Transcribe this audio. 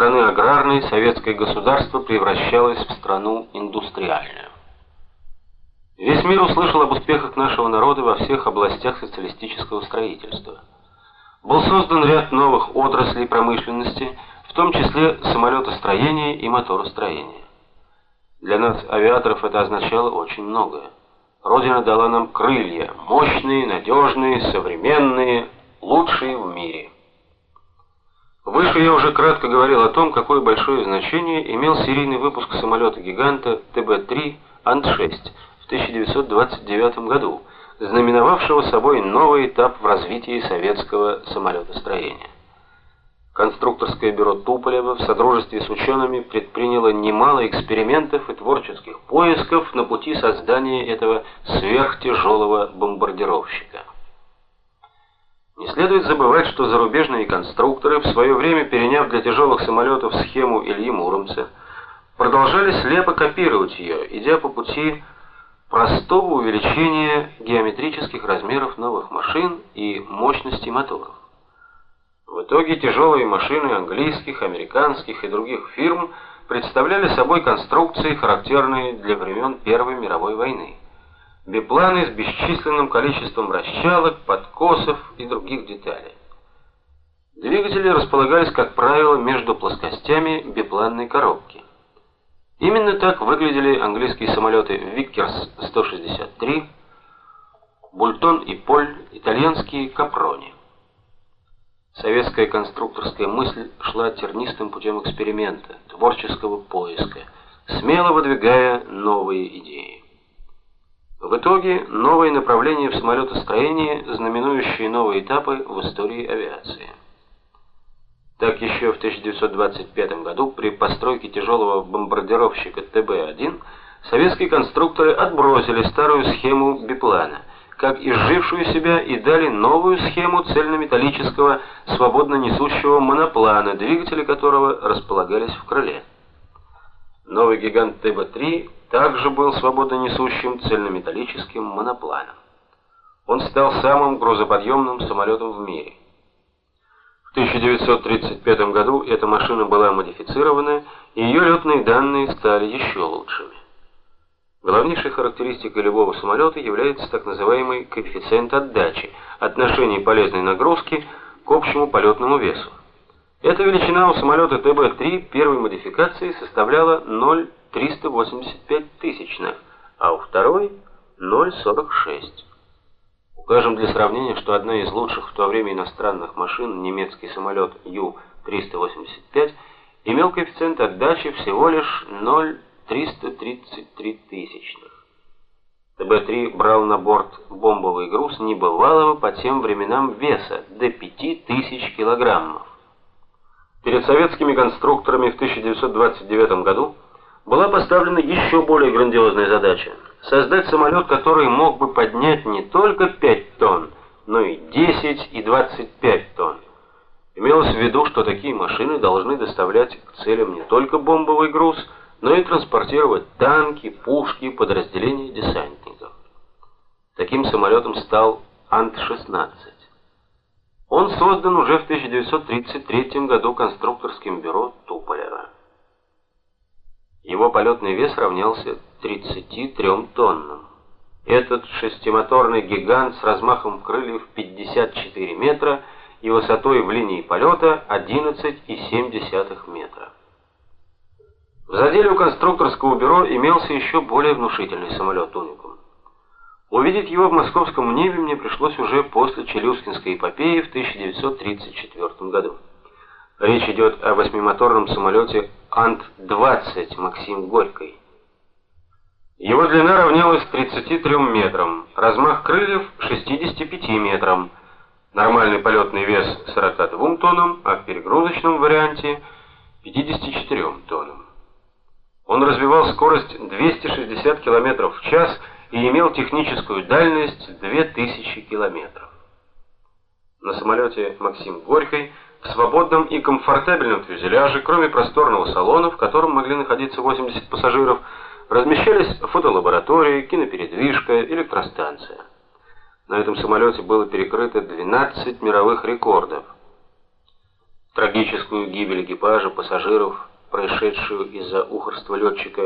страны аграрной советское государство превращалось в страну индустриальную. Весь мир услышал об успехах нашего народа во всех областях социалистического строительства. Был создан ряд новых отраслей промышленности, в том числе самолетостроения и моторостроения. Для нас, авиаторов, это означало очень многое. Родина дала нам крылья, мощные, надежные, современные, лучшие в мире. Выше я уже кратко говорил о том, какое большое значение имел серийный выпуск самолета-гиганта ТБ-3 Ан-6 в 1929 году, знаменовавшего собой новый этап в развитии советского самолетостроения. Конструкторское бюро Туполева в содружестве с учеными предприняло немало экспериментов и творческих поисков на пути создания этого сверхтяжелого бомбардировщика. Не следует забывать, что зарубежные конструкторы, в свое время переняв для тяжелых самолетов схему Ильи Муромца, продолжали слепо копировать ее, идя по пути простого увеличения геометрических размеров новых машин и мощности моторов. В итоге тяжелые машины английских, американских и других фирм представляли собой конструкции, характерные для времен Первой мировой войны. Бипланы с бесчисленным количеством вращалок, подкосов и других деталей. Двигатели располагались, как правило, между плоскостями бипланной коробки. Именно так выглядели английские самолеты Vickers 163, Бультон и Поль, итальянские Капрони. Советская конструкторская мысль шла тернистым путем эксперимента, творческого поиска, смело выдвигая новые идеи. В итоге новые направления в самолетостроении, знаменующие новые этапы в истории авиации. Так еще в 1925 году при постройке тяжелого бомбардировщика ТБ-1 советские конструкторы отбросили старую схему биплана – как изжившую себя и дали новую схему цельнометаллического свободно несущего моноплана, двигатели которого располагались в крыле. Новый гигант ТБ-3 также был свободно несущим цельнометаллическим монопланом. Он стал самым грузоподъемным самолетом в мире. В 1935 году эта машина была модифицирована, и ее летные данные стали еще лучшими. Главнейшей характеристикой любого самолета является так называемый коэффициент отдачи, отношение полезной нагрузки к общему полетному весу. Эта величина у самолета ТБ-3 первой модификации составляла 0,385 тысячных, а у второй 0,46. Укажем для сравнения, что одна из лучших в то время иностранных машин, немецкий самолет Ю-385, имел коэффициент отдачи всего лишь 0,3. 333 тысячных. ТБ-3 брал на борт бомбовый груз небывалого по тем временам веса до 5000 килограммов. Перед советскими конструкторами в 1929 году была поставлена еще более грандиозная задача создать самолет, который мог бы поднять не только 5 тонн, но и 10 и 25 тонн. Имелось в виду, что такие машины должны доставлять к целям не только бомбовый груз, но и транспортировать танки, пушки, подразделения десантников. Таким самолетом стал Ант-16. Он создан уже в 1933 году конструкторским бюро Туполева. Его полетный вес равнялся 33 тоннам. Этот шестимоторный гигант с размахом крыльев 54 метра и высотой в линии полета 11,7 метра. В заделе у конструкторского бюро имелся еще более внушительный самолет «Уникум». Увидеть его в московском небе мне пришлось уже после Челюскинской эпопеи в 1934 году. Речь идет о восьмимоторном самолете Ант-20 Максим Горький. Его длина равнялась 33 метрам, размах крыльев 65 метрам, нормальный полетный вес 42 тоннам, а в перегрузочном варианте 54 тоннам. Он развивал скорость 260 км в час и имел техническую дальность 2000 км. На самолете Максим Горький в свободном и комфортабельном фюзеляже, кроме просторного салона, в котором могли находиться 80 пассажиров, размещались фотолаборатории, кинопередвижка, электростанция. На этом самолете было перекрыто 12 мировых рекордов. Трагическую гибель экипажа, пассажиров, происшедшую из-за ухорства летчика